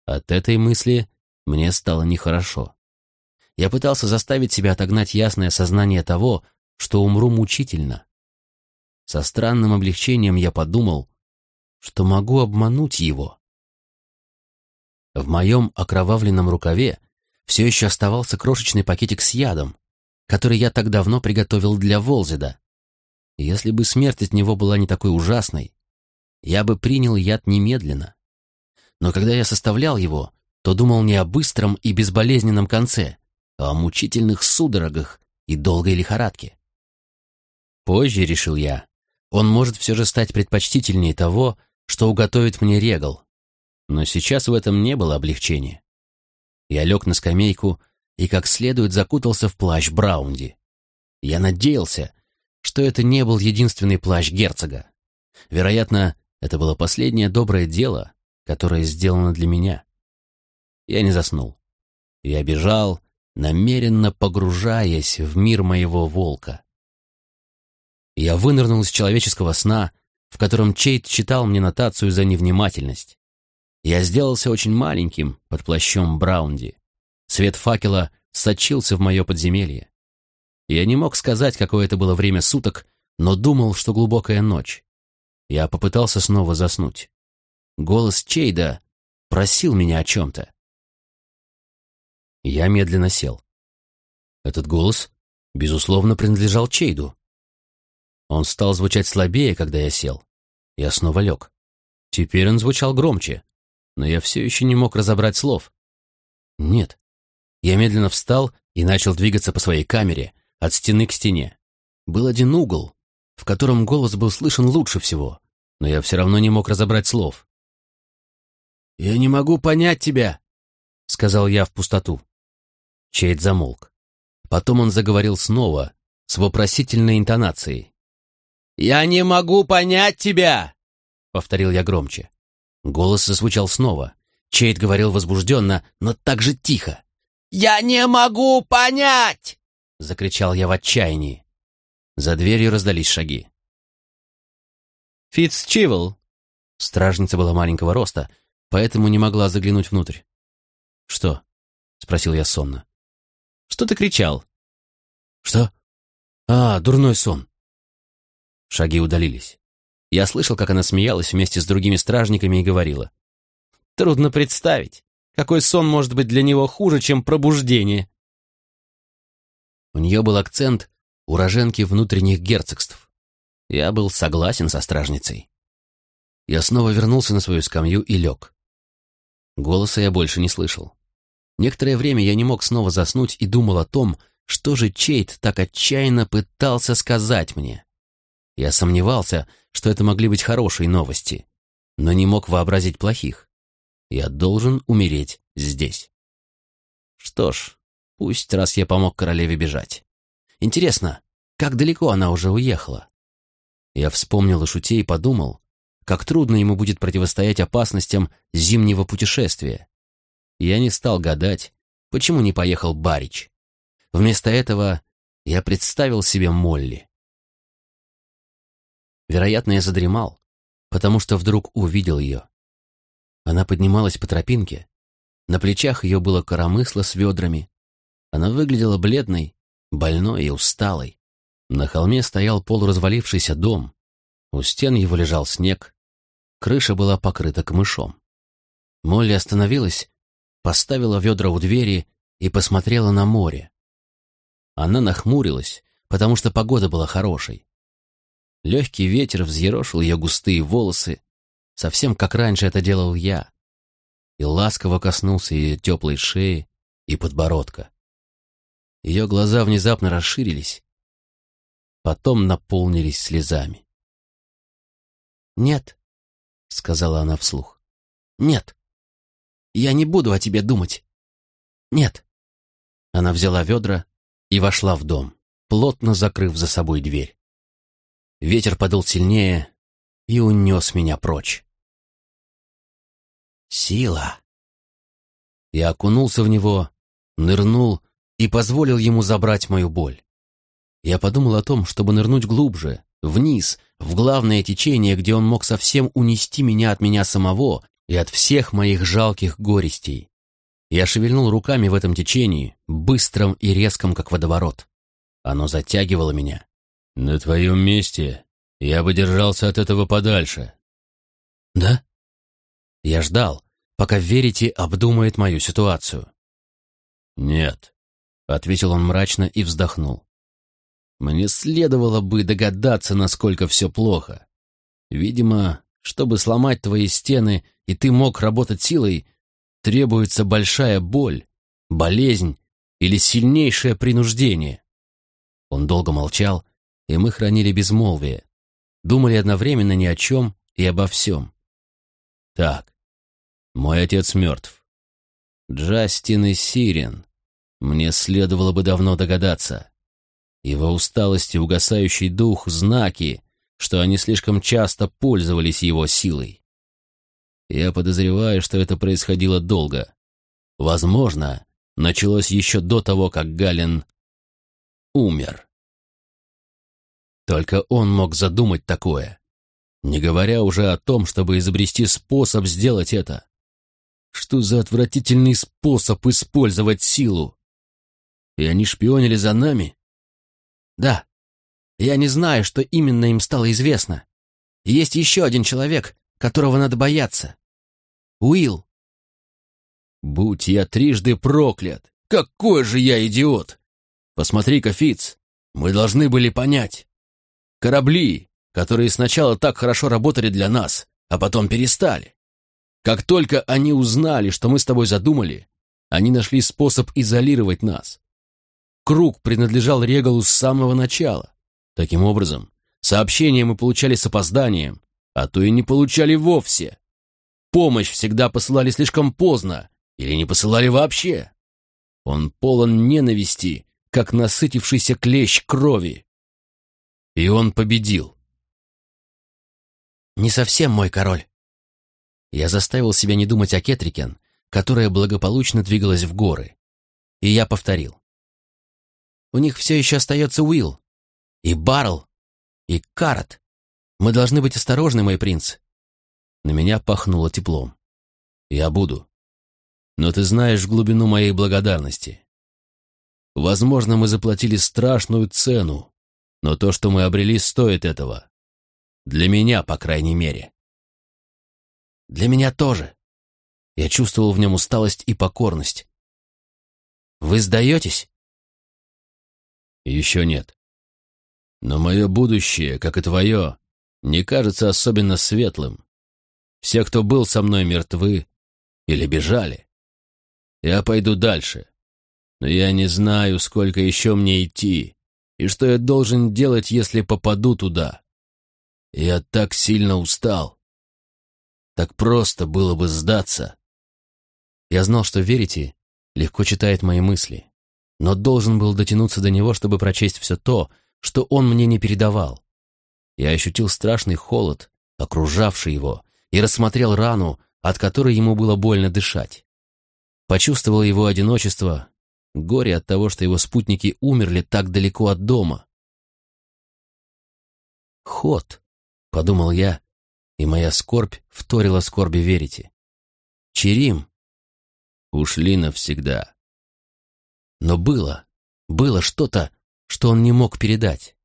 От этой мысли мне стало нехорошо. Я пытался заставить себя отогнать ясное сознание того, что умру мучительно, со странным облегчением я подумал, что могу обмануть его. В моем окровавленном рукаве все еще оставался крошечный пакетик с ядом, который я так давно приготовил для Волзеда. Если бы смерть от него была не такой ужасной, я бы принял яд немедленно. Но когда я составлял его, то думал не о быстром и безболезненном конце, а о мучительных судорогах и долгой лихорадке. Позже, решил я, он может все же стать предпочтительнее того, что уготовит мне регал. Но сейчас в этом не было облегчения. Я лег на скамейку и как следует закутался в плащ Браунди. Я надеялся, что это не был единственный плащ герцога. Вероятно, это было последнее доброе дело, которое сделано для меня. Я не заснул. Я бежал, намеренно погружаясь в мир моего волка. Я вынырнул из человеческого сна, в котором Чейт читал мне нотацию за невнимательность. Я сделался очень маленьким под плащом Браунди. Свет факела сочился в мое подземелье. Я не мог сказать, какое это было время суток, но думал, что глубокая ночь. Я попытался снова заснуть. Голос Чейда просил меня о чем-то. Я медленно сел. Этот голос, безусловно, принадлежал Чейду. Он стал звучать слабее, когда я сел. Я снова лег. Теперь он звучал громче, но я все еще не мог разобрать слов. Нет. Я медленно встал и начал двигаться по своей камере, от стены к стене. Был один угол, в котором голос был слышен лучше всего, но я все равно не мог разобрать слов. «Я не могу понять тебя», — сказал я в пустоту. Чейд замолк. Потом он заговорил снова, с вопросительной интонацией. «Я не могу понять тебя!» — повторил я громче. Голос зазвучал снова. Чейд говорил возбужденно, но так же тихо. «Я не могу понять!» — закричал я в отчаянии. За дверью раздались шаги. «Фитц Чивл!» Стражница была маленького роста, поэтому не могла заглянуть внутрь. «Что?» — спросил я сонно. «Что ты кричал?» «Что?» «А, дурной сон. Шаги удалились. Я слышал, как она смеялась вместе с другими стражниками и говорила. «Трудно представить, какой сон может быть для него хуже, чем пробуждение». У нее был акцент уроженки внутренних герцогств. Я был согласен со стражницей. Я снова вернулся на свою скамью и лег. Голоса я больше не слышал. Некоторое время я не мог снова заснуть и думал о том, что же Чейт так отчаянно пытался сказать мне. Я сомневался, что это могли быть хорошие новости, но не мог вообразить плохих. Я должен умереть здесь. Что ж, пусть раз я помог королеве бежать. Интересно, как далеко она уже уехала? Я вспомнил о шуте и подумал, как трудно ему будет противостоять опасностям зимнего путешествия. Я не стал гадать, почему не поехал Барич. Вместо этого я представил себе Молли. Вероятно, я задремал, потому что вдруг увидел ее. Она поднималась по тропинке. На плечах ее было коромысло с ведрами. Она выглядела бледной, больной и усталой. На холме стоял полуразвалившийся дом. У стен его лежал снег. Крыша была покрыта камышом. Молли остановилась, поставила ведра у двери и посмотрела на море. Она нахмурилась, потому что погода была хорошей. Легкий ветер взъерошил ее густые волосы, совсем как раньше это делал я, и ласково коснулся ее теплой шеи и подбородка. Ее глаза внезапно расширились, потом наполнились слезами. «Нет», — сказала она вслух, — «нет, я не буду о тебе думать. Нет». Она взяла ведра и вошла в дом, плотно закрыв за собой дверь. Ветер подул сильнее и унес меня прочь. Сила. Я окунулся в него, нырнул и позволил ему забрать мою боль. Я подумал о том, чтобы нырнуть глубже, вниз, в главное течение, где он мог совсем унести меня от меня самого и от всех моих жалких горестей. Я шевельнул руками в этом течении, быстром и резком, как водоворот. Оно затягивало меня, «На твоем месте я бы держался от этого подальше». «Да?» Я ждал, пока Верите обдумает мою ситуацию. «Нет», — ответил он мрачно и вздохнул. «Мне следовало бы догадаться, насколько все плохо. Видимо, чтобы сломать твои стены, и ты мог работать силой, требуется большая боль, болезнь или сильнейшее принуждение». Он долго молчал, и мы хранили безмолвие, думали одновременно ни о чем и обо всем. «Так, мой отец мертв. Джастин и Сирен. Мне следовало бы давно догадаться. Его усталость и угасающий дух — знаки, что они слишком часто пользовались его силой. Я подозреваю, что это происходило долго. Возможно, началось еще до того, как Галин умер. Только он мог задумать такое, не говоря уже о том, чтобы изобрести способ сделать это. Что за отвратительный способ использовать силу? И они шпионили за нами? Да. Я не знаю, что именно им стало известно. Есть еще один человек, которого надо бояться. Уилл. Будь я трижды проклят! Какой же я идиот! Посмотри-ка, Фиц, мы должны были понять. Корабли, которые сначала так хорошо работали для нас, а потом перестали. Как только они узнали, что мы с тобой задумали, они нашли способ изолировать нас. Круг принадлежал Регалу с самого начала. Таким образом, сообщения мы получали с опозданием, а то и не получали вовсе. Помощь всегда посылали слишком поздно или не посылали вообще. Он полон ненависти, как насытившийся клещ крови. И он победил. Не совсем мой король. Я заставил себя не думать о Кетрикен, которая благополучно двигалась в горы. И я повторил. У них все еще остается Уилл, и Баррел, и Карат. Мы должны быть осторожны, мой принц. На меня пахнуло теплом. Я буду. Но ты знаешь глубину моей благодарности. Возможно, мы заплатили страшную цену, но то, что мы обрели, стоит этого. Для меня, по крайней мере. Для меня тоже. Я чувствовал в нем усталость и покорность. Вы сдаетесь? Еще нет. Но мое будущее, как и твое, не кажется особенно светлым. Все, кто был со мной, мертвы или бежали. Я пойду дальше. Но я не знаю, сколько еще мне идти, и что я должен делать, если попаду туда. Я так сильно устал. Так просто было бы сдаться. Я знал, что верите, легко читает мои мысли, но должен был дотянуться до него, чтобы прочесть все то, что он мне не передавал. Я ощутил страшный холод, окружавший его, и рассмотрел рану, от которой ему было больно дышать. Почувствовал его одиночество, горе от того, что его спутники умерли так далеко от дома. «Ход», — подумал я, и моя скорбь вторила скорби верите. Черим. Ушли навсегда. Но было, было что-то, что он не мог передать.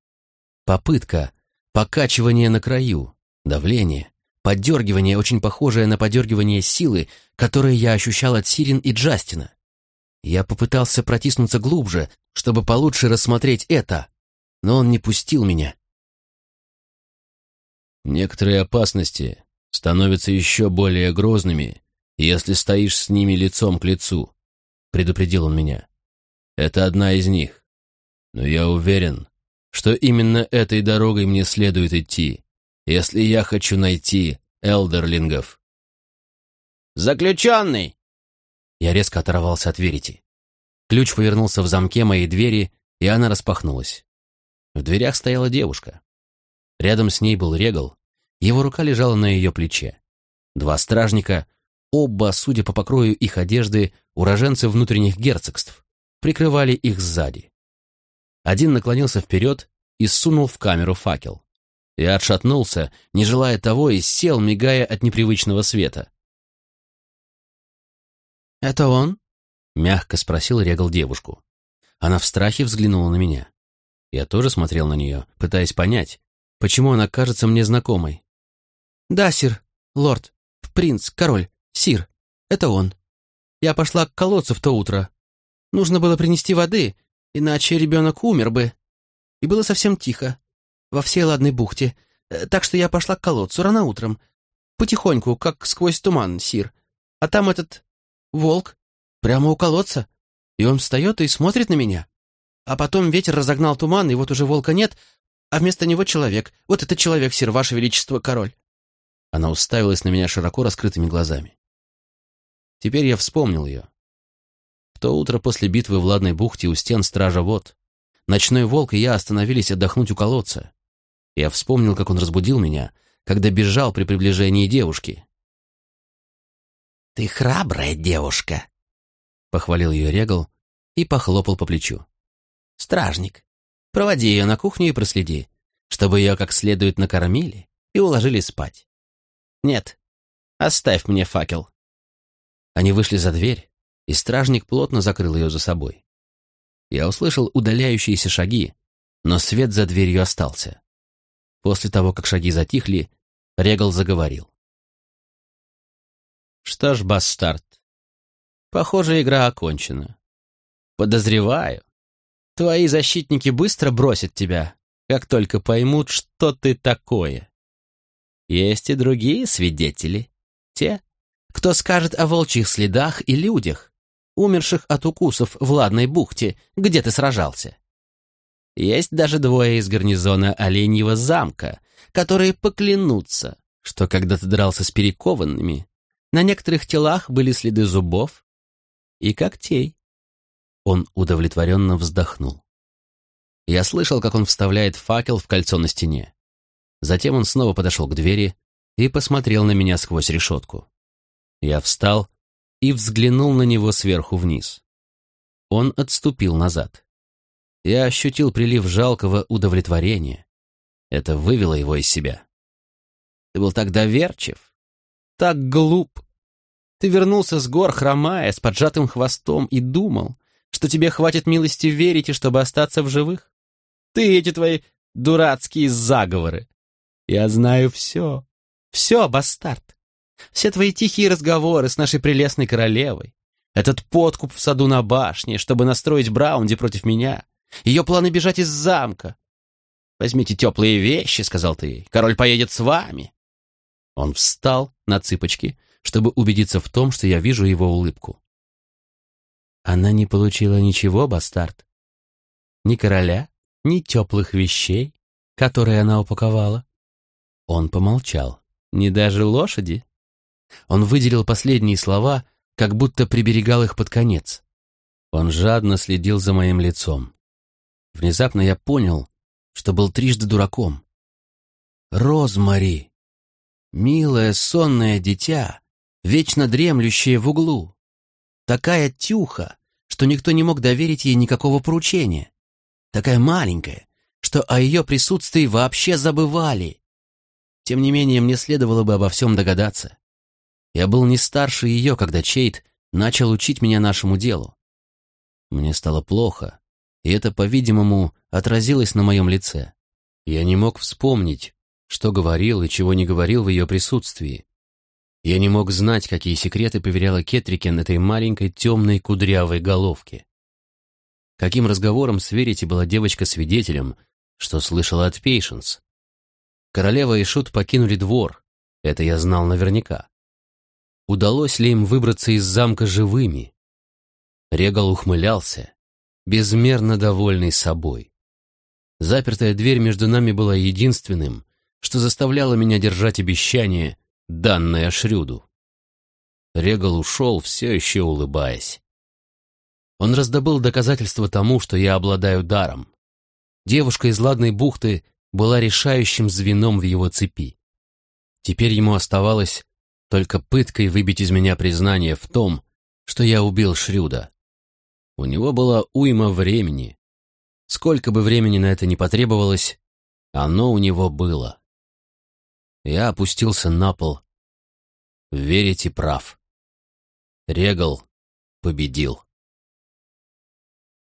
Попытка, покачивание на краю, давление, подергивание, очень похожее на подергивание силы, которое я ощущал от Сирин и Джастина. Я попытался протиснуться глубже, чтобы получше рассмотреть это, но он не пустил меня. Некоторые опасности становятся еще более грозными, если стоишь с ними лицом к лицу, предупредил он меня. Это одна из них. Но я уверен, что именно этой дорогой мне следует идти, если я хочу найти элдерлингов. «Заключенный!» Я резко оторвался от Верити. Ключ повернулся в замке моей двери, и она распахнулась. В дверях стояла девушка. Рядом с ней был Регал, его рука лежала на ее плече. Два стражника, оба, судя по покрою их одежды, уроженцы внутренних герцогств, прикрывали их сзади. Один наклонился вперед и сунул в камеру факел. Я отшатнулся, не желая того, и сел, мигая от непривычного света. «Это он?» — мягко спросил Регал девушку. Она в страхе взглянула на меня. Я тоже смотрел на нее, пытаясь понять, почему она кажется мне знакомой. «Да, сир, лорд, принц, король, сир. это он. Я пошла к колодцу в то утро. Нужно было принести воды, иначе ребенок умер бы. И было совсем тихо, во всей ладной бухте. Э, так что я пошла к колодцу рано утром, потихоньку, как сквозь туман, сир. А там этот волк прямо у колодца, и он встает и смотрит на меня. А потом ветер разогнал туман, и вот уже волка нет, а вместо него человек. Вот это человек, сир, ваше величество, король. Она уставилась на меня широко раскрытыми глазами. Теперь я вспомнил ее. В то утро после битвы в Ладной бухте у стен стража вод. Ночной волк и я остановились отдохнуть у колодца. Я вспомнил, как он разбудил меня, когда бежал при приближении девушки. «Ты храбрая девушка», — похвалил ее Регал и похлопал по плечу. «Стражник, проводи ее на кухню и проследи, чтобы ее как следует накормили и уложили спать. Нет, оставь мне факел». Они вышли за дверь, и стражник плотно закрыл ее за собой. Я услышал удаляющиеся шаги, но свет за дверью остался. После того, как шаги затихли, Регал заговорил. «Что ж, бастард, похоже, игра окончена. Подозреваю, твои защитники быстро бросят тебя, как только поймут, что ты такое. Есть и другие свидетели, те, кто скажет о волчьих следах и людях, умерших от укусов в Ладной бухте, где ты сражался. Есть даже двое из гарнизона Оленьего замка, которые поклянутся, что когда ты дрался с перекованными, на некоторых телах были следы зубов и когтей. Он удовлетворенно вздохнул. Я слышал, как он вставляет факел в кольцо на стене. Затем он снова подошел к двери и посмотрел на меня сквозь решетку. Я встал и взглянул на него сверху вниз. Он отступил назад. Я ощутил прилив жалкого удовлетворения. Это вывело его из себя. Ты был так доверчив, так глуп. Ты вернулся с гор, хромая, с поджатым хвостом, и думал, что тебе хватит милости верить, и чтобы остаться в живых. Ты эти твои дурацкие заговоры. Я знаю все. Все, бастард. Все твои тихие разговоры с нашей прелестной королевой. Этот подкуп в саду на башне, чтобы настроить Браунди против меня. Ее планы бежать из замка. «Возьмите теплые вещи», — сказал ты ей. «Король поедет с вами». Он встал на цыпочки, чтобы убедиться в том, что я вижу его улыбку. Она не получила ничего, бастард. Ни короля, ни теплых вещей, которые она упаковала. Он помолчал. Ни даже лошади. Он выделил последние слова, как будто приберегал их под конец. Он жадно следил за моим лицом. Внезапно я понял, что был трижды дураком. Розмари, милое сонное дитя, вечно дремлющее в углу. Такая тюха, что никто не мог доверить ей никакого поручения. Такая маленькая, что о ее присутствии вообще забывали. Тем не менее, мне следовало бы обо всем догадаться. Я был не старше ее, когда Чейт начал учить меня нашему делу. Мне стало плохо, и это, по-видимому, отразилось на моем лице. Я не мог вспомнить, что говорил и чего не говорил в ее присутствии. Я не мог знать, какие секреты поверяла Кетрикен этой маленькой темной кудрявой головке. Каким разговором с Верити была девочка свидетелем, что слышала от Пейшенс. Королева и Шут покинули двор, это я знал наверняка. Удалось ли им выбраться из замка живыми? Регал ухмылялся, безмерно довольный собой. Запертая дверь между нами была единственным, что заставляло меня держать обещание, данное Шрюду. Регал ушел, все еще улыбаясь. Он раздобыл доказательства тому, что я обладаю даром. Девушка из Ладной бухты была решающим звеном в его цепи. Теперь ему оставалось только пыткой выбить из меня признание в том, что я убил Шрюда. У него была уйма времени. Сколько бы времени на это ни потребовалось, оно у него было. Я опустился на пол. Верите, прав. Регал победил.